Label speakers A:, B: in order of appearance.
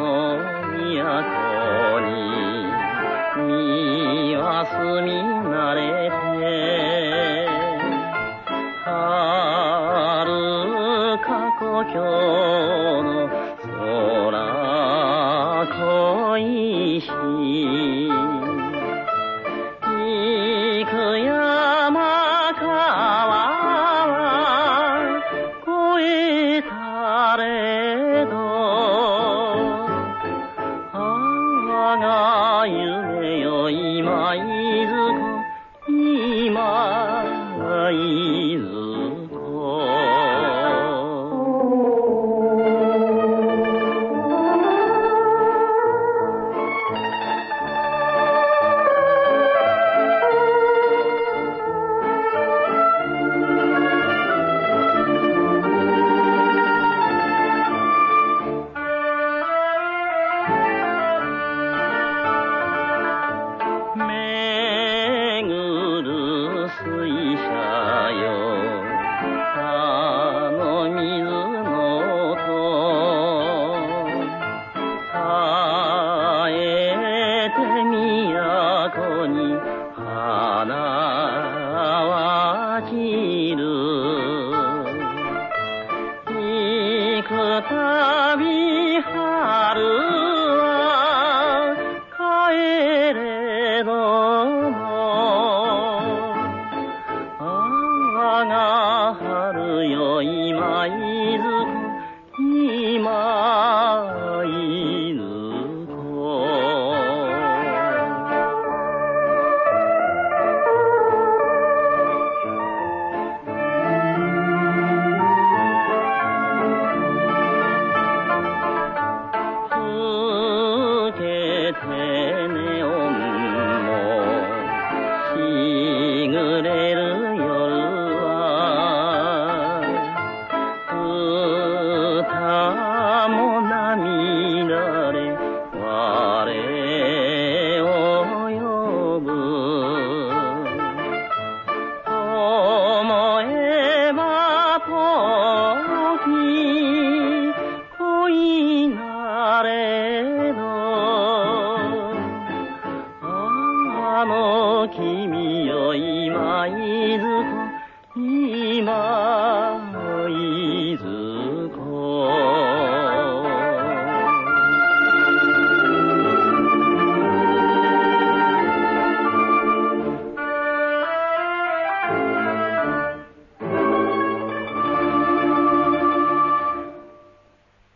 A: の都に身は住み慣れて遥か故郷の空恋し knees 君よ今いずこに